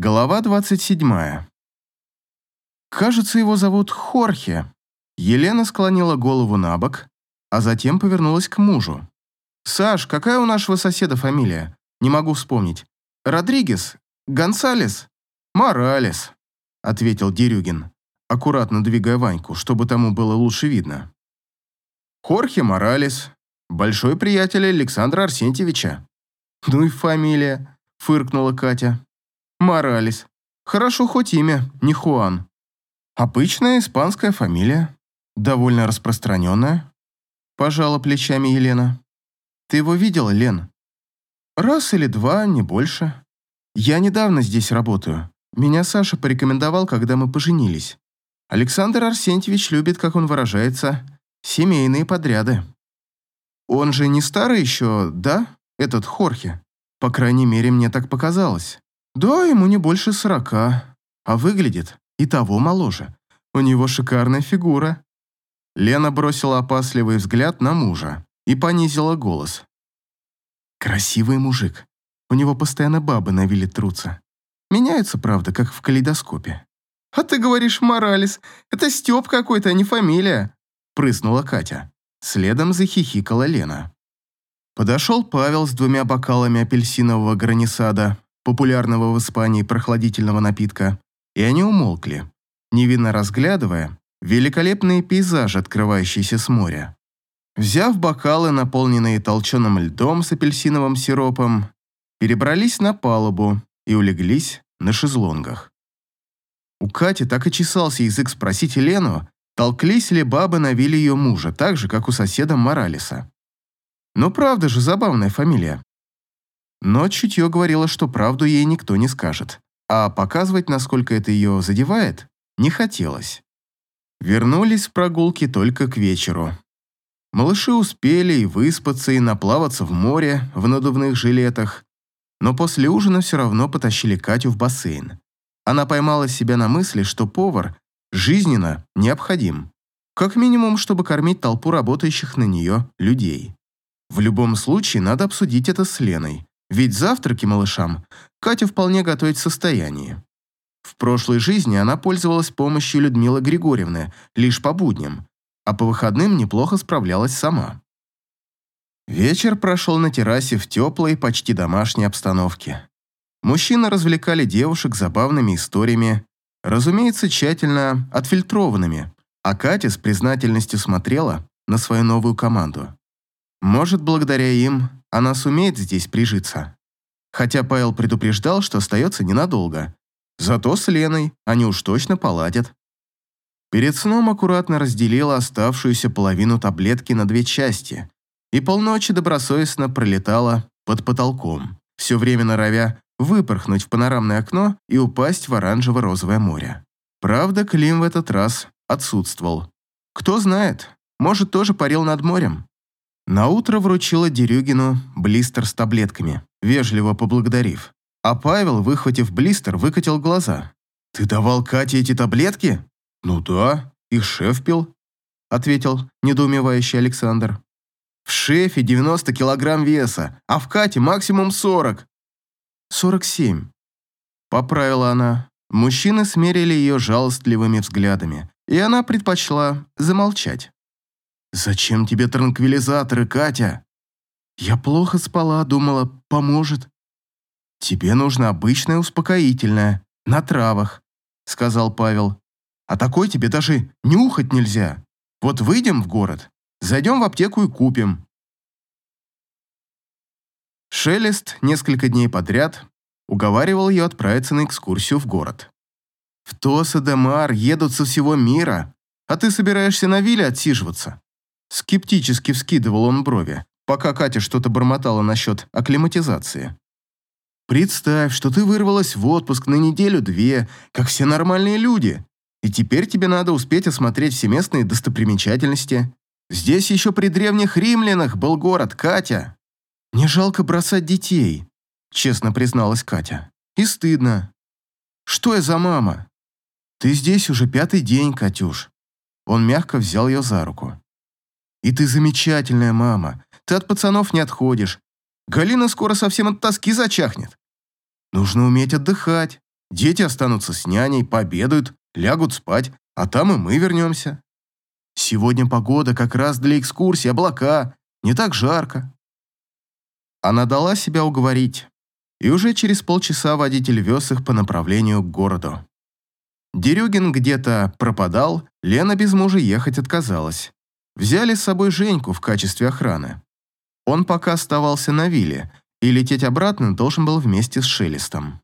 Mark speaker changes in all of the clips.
Speaker 1: Глава 27. Кажется, его зовут Хорхе. Елена склонила голову на бок, а затем повернулась к мужу. «Саш, какая у нашего соседа фамилия? Не могу вспомнить. Родригес? Гонсалес? Моралес», — ответил Дерюгин, аккуратно двигая Ваньку, чтобы тому было лучше видно. «Хорхе Моралес, большой приятель Александра Арсентьевича». «Ну и фамилия», — фыркнула Катя. Моралес. Хорошо хоть имя, не Хуан. Обычная испанская фамилия. Довольно распространенная. Пожала плечами Елена. Ты его видела, Лен? Раз или два, не больше. Я недавно здесь работаю. Меня Саша порекомендовал, когда мы поженились. Александр Арсентьевич любит, как он выражается, семейные подряды. Он же не старый еще, да, этот Хорхе? По крайней мере, мне так показалось. Да, ему не больше сорока, а выглядит и того моложе. У него шикарная фигура. Лена бросила опасливый взгляд на мужа и понизила голос. Красивый мужик. У него постоянно бабы на вилле трутся. Меняются, правда, как в калейдоскопе. «А ты говоришь, Моралес, это Степ какой-то, а не фамилия», прыснула Катя. Следом захихикала Лена. Подошел Павел с двумя бокалами апельсинового гранисада, популярного в Испании прохладительного напитка, и они умолкли, невинно разглядывая великолепные пейзажи, открывающиеся с моря. Взяв бокалы, наполненные толченым льдом с апельсиновым сиропом, перебрались на палубу и улеглись на шезлонгах. У Кати так и чесался язык спросить Елену, толклись ли бабы на вилле ее мужа, так же, как у соседа Моралеса. Но правда же забавная фамилия. Но чутье говорило, что правду ей никто не скажет, а показывать, насколько это ее задевает, не хотелось. Вернулись с прогулки только к вечеру. Малыши успели и выспаться, и наплаваться в море в надувных жилетах, но после ужина все равно потащили Катю в бассейн. Она поймала себя на мысли, что повар жизненно необходим, как минимум, чтобы кормить толпу работающих на нее людей. В любом случае, надо обсудить это с Леной. Ведь завтраки малышам Катя вполне готовить в состоянии. В прошлой жизни она пользовалась помощью Людмилы Григорьевны лишь по будням, а по выходным неплохо справлялась сама. Вечер прошел на террасе в теплой, почти домашней обстановке. Мужчины развлекали девушек забавными историями, разумеется, тщательно отфильтрованными, а Катя с признательностью смотрела на свою новую команду. Может, благодаря им она сумеет здесь прижиться. Хотя Павел предупреждал, что остается ненадолго. Зато с Леной они уж точно поладят. Перед сном аккуратно разделила оставшуюся половину таблетки на две части и полночи добросовестно пролетала под потолком, все время норовя выпорхнуть в панорамное окно и упасть в оранжево-розовое море. Правда, Клим в этот раз отсутствовал. Кто знает, может, тоже парил над морем. Наутро вручила Дерюгину блистер с таблетками, вежливо поблагодарив. А Павел, выхватив блистер, выкатил глаза. «Ты давал Кате эти таблетки?» «Ну да, их шеф пил», — ответил недоумевающий Александр. «В шефе 90 килограмм веса, а в Кате максимум 40». «47», — поправила она. Мужчины смерили ее жалостливыми взглядами, и она предпочла замолчать. «Зачем тебе транквилизаторы, Катя?» «Я плохо спала, думала, поможет». «Тебе нужно обычное успокоительное, на травах», — сказал Павел. «А такой тебе даже нюхать нельзя. Вот выйдем в город, зайдем в аптеку и купим». Шелест несколько дней подряд уговаривал ее отправиться на экскурсию в город. «В Тоса-де-Мар едут со всего мира, а ты собираешься на вилле отсиживаться. Скептически вскидывал он брови, пока Катя что-то бормотала насчет акклиматизации. «Представь, что ты вырвалась в отпуск на неделю-две, как все нормальные люди, и теперь тебе надо успеть осмотреть все местные достопримечательности. Здесь еще при древних римлянах был город, Катя. Не жалко бросать детей», — честно призналась Катя. «И стыдно. Что я за мама?» «Ты здесь уже пятый день, Катюш». Он мягко взял ее за руку. И ты замечательная мама. Ты от пацанов не отходишь. Галина скоро совсем от тоски зачахнет. Нужно уметь отдыхать. Дети останутся с няней, пообедают, лягут спать, а там и мы вернемся. Сегодня погода как раз для экскурсии, облака, не так жарко. Она дала себя уговорить, и уже через полчаса водитель вез их по направлению к городу. Дерюгин где-то пропадал, Лена без мужа ехать отказалась. Взяли с собой Женьку в качестве охраны. Он пока оставался на вилле, и лететь обратно должен был вместе с Шелестом.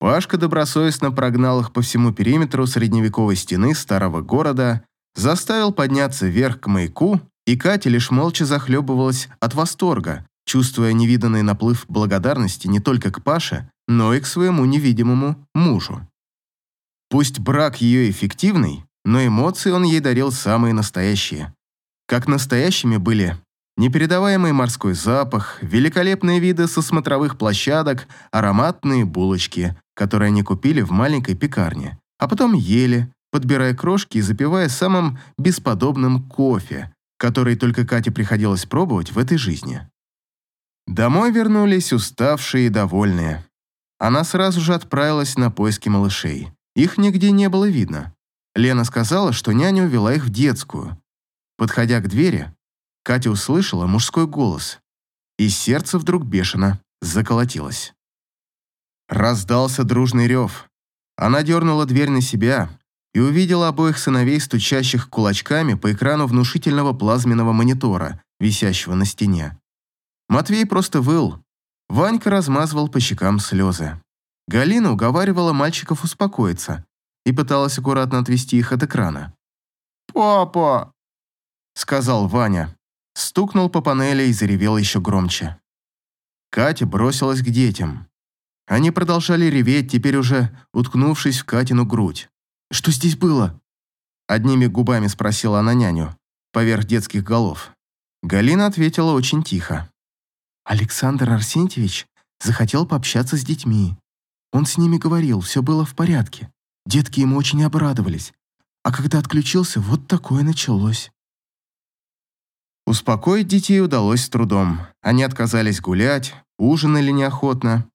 Speaker 1: Пашка добросовестно прогнал их по всему периметру средневековой стены старого города, заставил подняться вверх к маяку, и Катя лишь молча захлебывалась от восторга, чувствуя невиданный наплыв благодарности не только к Паше, но и к своему невидимому мужу. Пусть брак ее эффективный, но эмоции он ей дарил самые настоящие. Как настоящими были непередаваемый морской запах, великолепные виды со смотровых площадок, ароматные булочки, которые они купили в маленькой пекарне, а потом ели, подбирая крошки и запивая самым бесподобным кофе, который только Кате приходилось пробовать в этой жизни. Домой вернулись уставшие и довольные. Она сразу же отправилась на поиски малышей. Их нигде не было видно. Лена сказала, что няня увела их в детскую. Подходя к двери, Катя услышала мужской голос, и сердце вдруг бешено заколотилось. Раздался дружный рев. Она дернула дверь на себя и увидела обоих сыновей, стучащих кулачками по экрану внушительного плазменного монитора, висящего на стене. Матвей просто выл. Ванька размазывал по щекам слезы. Галина уговаривала мальчиков успокоиться и пыталась аккуратно отвести их от экрана.
Speaker 2: «Папа!»
Speaker 1: — сказал Ваня. Стукнул по панели и заревел еще громче. Катя бросилась к детям. Они продолжали реветь, теперь уже уткнувшись в Катину грудь. «Что здесь было?» Одними губами спросила она няню, поверх детских голов. Галина ответила очень тихо. «Александр Арсентьевич захотел пообщаться с детьми. Он с ними говорил, все было в порядке. Детки ему очень обрадовались. А когда отключился, вот такое началось». Успокоить детей удалось с трудом. Они отказались гулять, ужинали неохотно,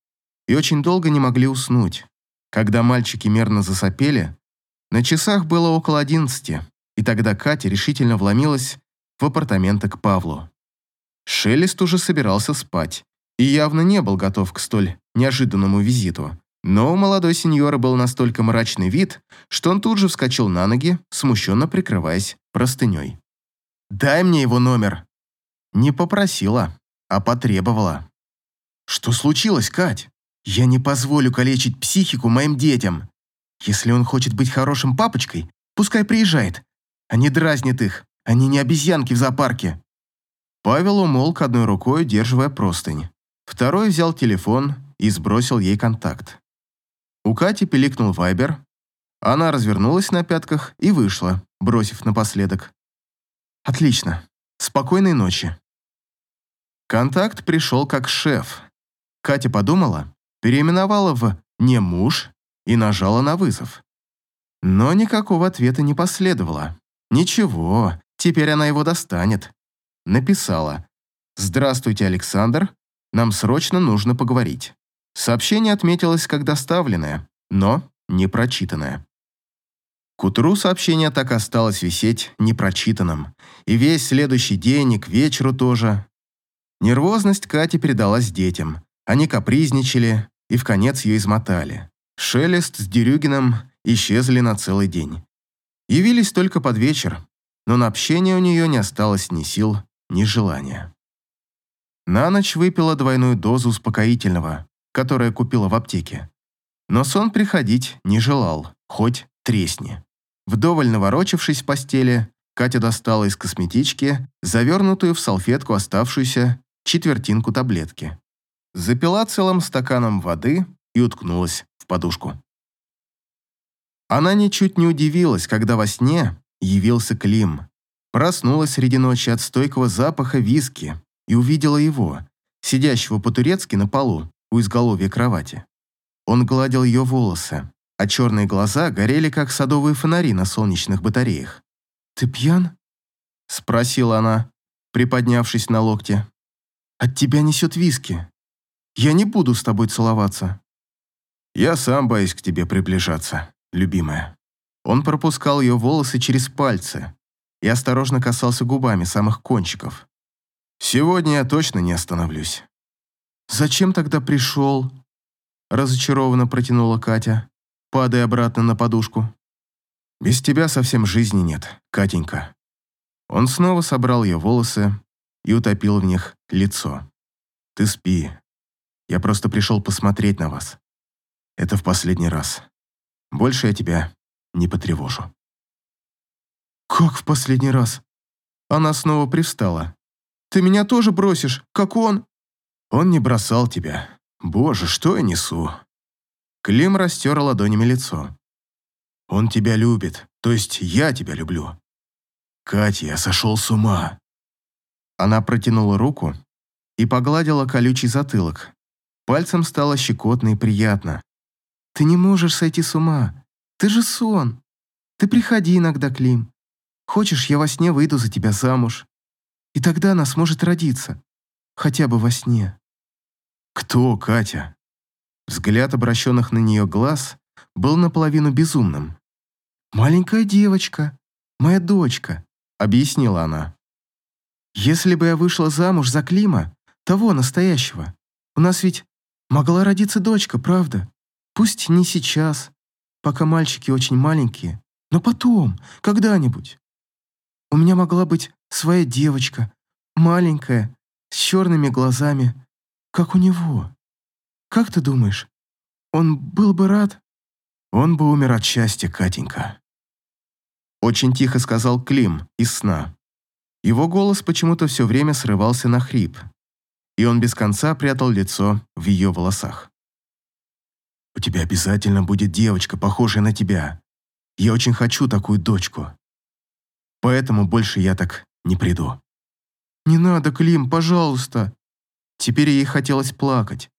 Speaker 1: и очень долго не могли уснуть. Когда мальчики мерно засопели, на часах было около одиннадцати, и тогда Катя решительно вломилась в апартаменты к Павлу. Шелест уже собирался спать и явно не был готов к столь неожиданному визиту. Но у молодой сеньора был настолько мрачный вид, что он тут же вскочил на ноги, смущенно прикрываясь простыней. «Дай мне его номер!» Не попросила, а потребовала. «Что случилось, Кать?» Я не позволю калечить психику моим детям. Если он хочет быть хорошим папочкой, пускай приезжает, не дразнит их. Они не обезьянки в зоопарке». Павел умолк одной рукой, удерживая простынь. Второй взял телефон и сбросил ей контакт. У Кати пиликнул вайбер. Она развернулась на пятках и вышла, бросив напоследок. «Отлично. Спокойной ночи». Контакт пришел как шеф. Катя подумала, переименовала в «не муж» и нажала на вызов. Но никакого ответа не последовало. Ничего, теперь она его достанет. Написала «Здравствуйте, Александр, нам срочно нужно поговорить». Сообщение отметилось как доставленное, но не прочитанное. К утру сообщение так осталось висеть непрочитанным, и весь следующий день и к вечеру тоже. Нервозность Кати передалась детям. Они капризничали, и в конец ее измотали. Шелест с Дерюгиным исчезли на целый день. Явились только под вечер, но на общение у нее не осталось ни сил, ни желания. На ночь выпила двойную дозу успокоительного, которое купила в аптеке. Но сон приходить не желал, хоть тресни. Вдоволь наворочившись в постели, Катя достала из косметички завернутую в салфетку оставшуюся четвертинку таблетки запила целым стаканом воды и уткнулась в подушку. Она ничуть не удивилась, когда во сне явился Клим. Проснулась среди ночи от стойкого запаха виски и увидела его, сидящего по-турецки на полу у изголовья кровати. Он гладил ее волосы, а черные глаза горели, как садовые фонари на солнечных батареях. «Ты пьян?» – спросила она, приподнявшись на локте. «От тебя несет виски. Я не буду с тобой целоваться». Я сам боюсь к тебе приближаться, любимая. Он пропускал ее волосы через пальцы и осторожно касался губами самых кончиков. Сегодня я точно не остановлюсь. Зачем тогда пришел? Разочарованно протянула Катя, падая обратно на подушку. Без тебя совсем жизни нет, Катенька. Он снова собрал ее волосы и утопил в них лицо. Ты спи. Я просто пришел посмотреть на вас. Это в последний раз. Больше я тебя не потревожу. Как в последний раз? Она снова привстала. Ты меня тоже бросишь, как он? Он не бросал тебя. Боже, что я несу? Клим растер ладонями лицо. Он тебя любит, то есть я тебя люблю. Катя, я сошел с ума. Она протянула руку и погладила колючий затылок. Пальцем стало щекотно и приятно. Ты не можешь сойти с ума. Ты же сон. Ты приходи иногда, Клим. Хочешь, я во сне выйду за тебя замуж. И тогда она сможет родиться. Хотя бы во сне. Кто Катя? Взгляд обращенных на нее глаз был наполовину безумным. «Маленькая девочка, моя дочка», — объяснила она. «Если бы я вышла замуж за Клима, того настоящего, у нас ведь могла родиться дочка, правда? Пусть не сейчас, пока мальчики очень маленькие, но потом, когда-нибудь. У меня могла быть своя девочка, маленькая, с черными глазами, как у него. Как ты думаешь, он был бы рад? Он бы умер от счастья, Катенька. Очень тихо сказал Клим из сна. Его голос почему-то все время срывался на хрип, и он без конца прятал лицо в ее волосах. У тебя обязательно будет девочка, похожая на тебя. Я очень хочу такую дочку. Поэтому больше я так не приду». «Не надо, Клим, пожалуйста». Теперь ей хотелось плакать.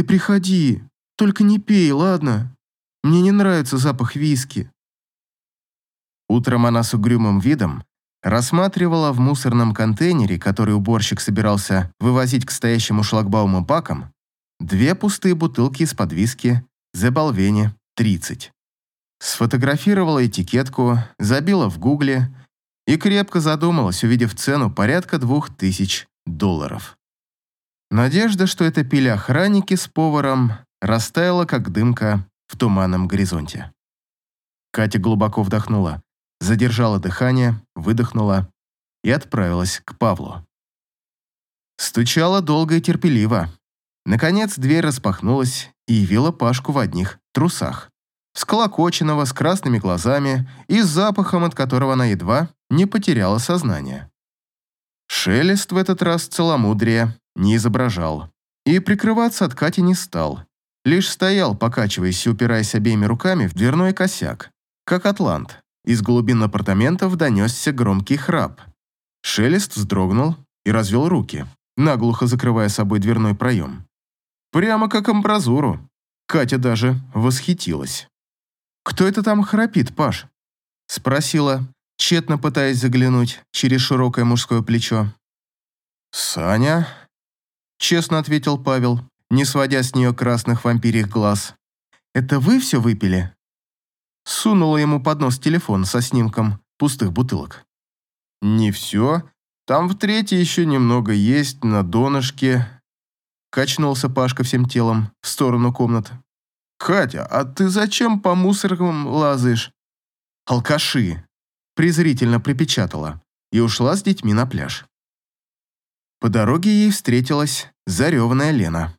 Speaker 1: «Ты приходи, только не пей, ладно? Мне не нравится запах виски». Утром она с угрюмым видом рассматривала в мусорном контейнере, который уборщик собирался вывозить к стоящему шлагбауму бакам, Две пустые бутылки из-под виски «The Balvenie 30». Сфотографировала этикетку, забила в гугле и крепко задумалась, увидев цену порядка двух тысяч долларов. Надежда, что это пили охранники с поваром, растаяла, как дымка в туманном горизонте. Катя глубоко вдохнула, задержала дыхание, выдохнула и отправилась к Павлу. Стучала долго и терпеливо, Наконец дверь распахнулась и явила Пашку в одних трусах. Сколокоченного, с красными глазами и с запахом, от которого она едва не потеряла сознание. Шелест в этот раз целомудрия не изображал. И прикрываться от Кати не стал. Лишь стоял, покачиваясь и упираясь обеими руками в дверной косяк, как атлант. Из глубин апартаментов донесся громкий храп. Шелест вздрогнул и развел руки, наглухо закрывая собой дверной проем. Прямо как амбразуру. Катя даже восхитилась. «Кто это там храпит, Паш?» Спросила, тщетно пытаясь заглянуть через широкое мужское плечо. «Саня?» Честно ответил Павел, не сводя с нее красных вампирих глаз. «Это вы все выпили?» Сунула ему под нос телефон со снимком пустых бутылок. «Не все. Там в третьей еще немного есть, на донышке. Качнулся Пашка всем телом в сторону комнат. «Катя, а ты зачем по мусоркам лазаешь?» «Алкаши!» презрительно припечатала и ушла с детьми на пляж. По дороге ей встретилась зареванная Лена.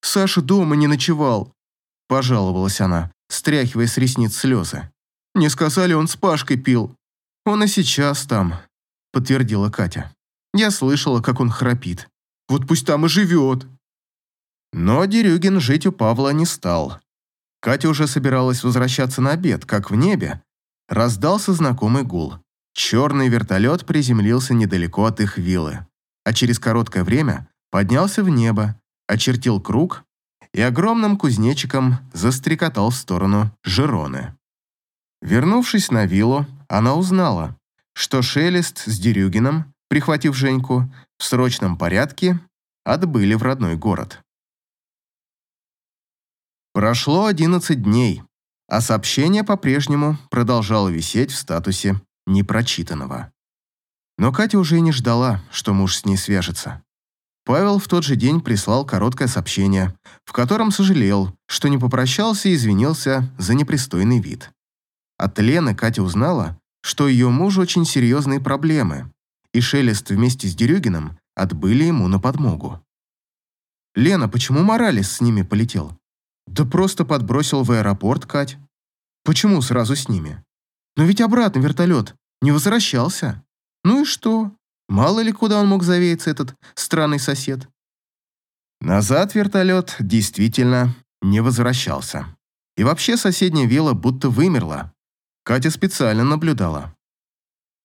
Speaker 1: «Саша дома не ночевал», – пожаловалась она, стряхивая с ресниц слезы. «Мне сказали, он с Пашкой пил. Он и сейчас там», – подтвердила Катя. «Я слышала, как он храпит. Вот пусть там и живет». Но Дерюгин жить у Павла не стал. Катя уже собиралась возвращаться на обед, как в небе. Раздался знакомый гул. Черный вертолет приземлился недалеко от их виллы, а через короткое время поднялся в небо, очертил круг и огромным кузнечиком застрекотал в сторону Жироны. Вернувшись на виллу, она узнала, что Шелест с Дерюгином, прихватив Женьку, в срочном порядке отбыли в родной город. Прошло 11 дней, а сообщение по-прежнему продолжало висеть в статусе непрочитанного. Но Катя уже и не ждала, что муж с ней свяжется. Павел в тот же день прислал короткое сообщение, в котором сожалел, что не попрощался и извинился за непристойный вид. От Лены Катя узнала, что ее мужу очень серьезные проблемы, и Шелест вместе с Дерюгиным отбыли ему на подмогу. «Лена, почему Моралес с ними полетел?» «Да просто подбросил в аэропорт, Кать. Почему сразу с ними? Но ведь обратно вертолет не возвращался. Ну и что? Мало ли куда он мог завеяться, этот странный сосед». Назад вертолет действительно не возвращался. И вообще соседняя вилла будто вымерла. Катя специально наблюдала.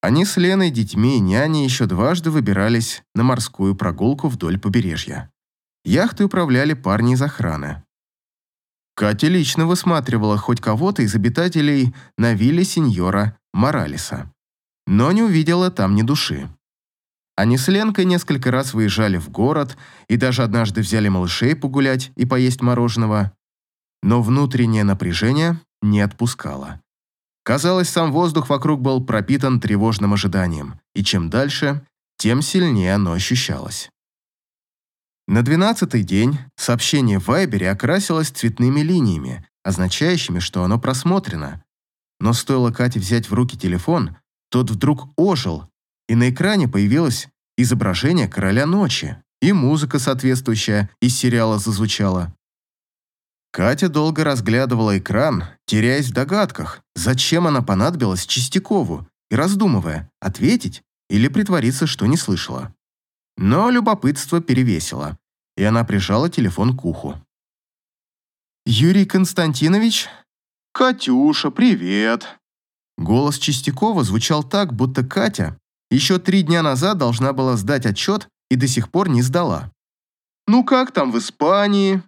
Speaker 1: Они с Леной, детьми и няней еще дважды выбирались на морскую прогулку вдоль побережья. Яхты управляли парни из охраны. Катя лично высматривала хоть кого-то из обитателей на вилле сеньора Моралеса, но не увидела там ни души. Они с Ленкой несколько раз выезжали в город и даже однажды взяли малышей погулять и поесть мороженого, но внутреннее напряжение не отпускало. Казалось, сам воздух вокруг был пропитан тревожным ожиданием, и чем дальше, тем сильнее оно ощущалось. На двенадцатый день сообщение в Вайбере окрасилось цветными линиями, означающими, что оно просмотрено. Но стоило Кате взять в руки телефон, тот вдруг ожил, и на экране появилось изображение короля ночи, и музыка соответствующая из сериала зазвучала. Катя долго разглядывала экран, теряясь в догадках, зачем она понадобилась Чистякову, и раздумывая, ответить или притвориться, что не слышала. Но любопытство перевесило, и она прижала телефон к уху. «Юрий Константинович?»
Speaker 2: «Катюша, привет!»
Speaker 1: Голос Чистякова звучал так, будто Катя еще три дня назад должна была сдать отчет и до сих пор не сдала.
Speaker 2: «Ну как там в Испании?»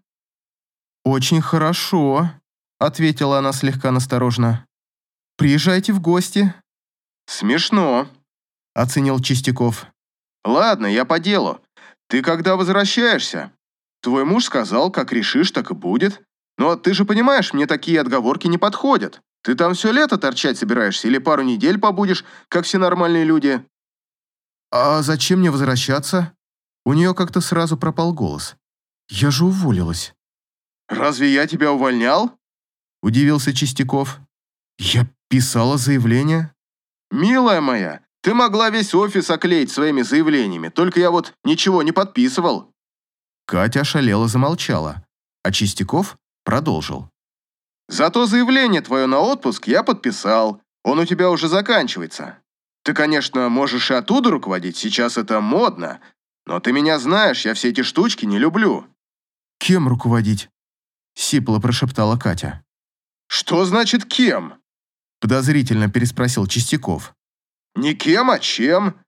Speaker 1: «Очень хорошо», — ответила она слегка насторожно. «Приезжайте в гости».
Speaker 2: «Смешно», —
Speaker 1: оценил Чистяков.
Speaker 2: «Ладно, я по делу. Ты когда возвращаешься? Твой муж сказал, как решишь, так и будет. Но ты же понимаешь, мне такие отговорки не подходят. Ты там все лето торчать собираешься или пару недель побудешь, как все нормальные люди?»
Speaker 1: «А зачем мне возвращаться?» У нее как-то сразу пропал голос. «Я же уволилась».
Speaker 2: «Разве я тебя увольнял?»
Speaker 1: Удивился Чистяков. «Я писала заявление».
Speaker 2: «Милая моя, ты могла весь офис оклеить своими заявлениями, только я вот ничего не подписывал».
Speaker 1: Катя ошалела замолчала, а Чистяков продолжил.
Speaker 2: «Зато заявление твое на отпуск я подписал, он у тебя уже заканчивается. Ты, конечно, можешь и оттуда руководить, сейчас это модно, но ты меня знаешь, я все эти штучки не люблю».
Speaker 1: «Кем руководить?» — сипло прошептала Катя.
Speaker 2: «Что значит кем?»
Speaker 1: — подозрительно переспросил Чистяков.
Speaker 2: «Не кем, а чем?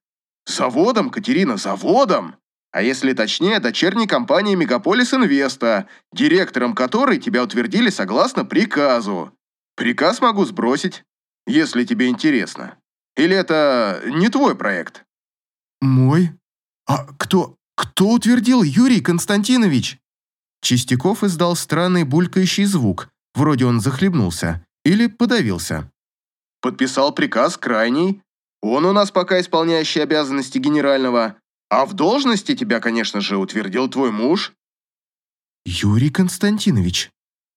Speaker 2: Заводом, Катерина, заводом! А если точнее, дочерней компанией Мегаполис Инвеста, директором которой тебя утвердили согласно приказу. Приказ могу сбросить, если тебе интересно. Или это не твой проект?»
Speaker 1: «Мой? А кто, кто утвердил, Юрий Константинович?» Чистяков издал странный булькающий звук, вроде он захлебнулся или подавился.
Speaker 2: «Подписал приказ крайний. Он у нас пока исполняющий обязанности генерального. А в должности тебя, конечно же, утвердил твой муж».
Speaker 1: «Юрий Константинович?»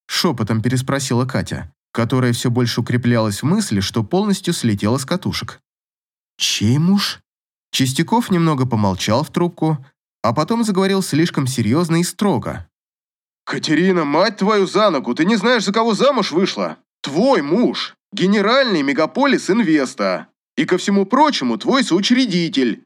Speaker 1: Шепотом переспросила Катя, которая все больше укреплялась в мысли, что полностью слетела с катушек. «Чей муж?» Чистяков немного помолчал в трубку, а потом заговорил слишком серьезно и строго.
Speaker 2: «Катерина, мать твою за ногу, ты не знаешь, за кого замуж вышла? Твой муж, генеральный мегаполис инвеста. И ко всему прочему, твой соучредитель.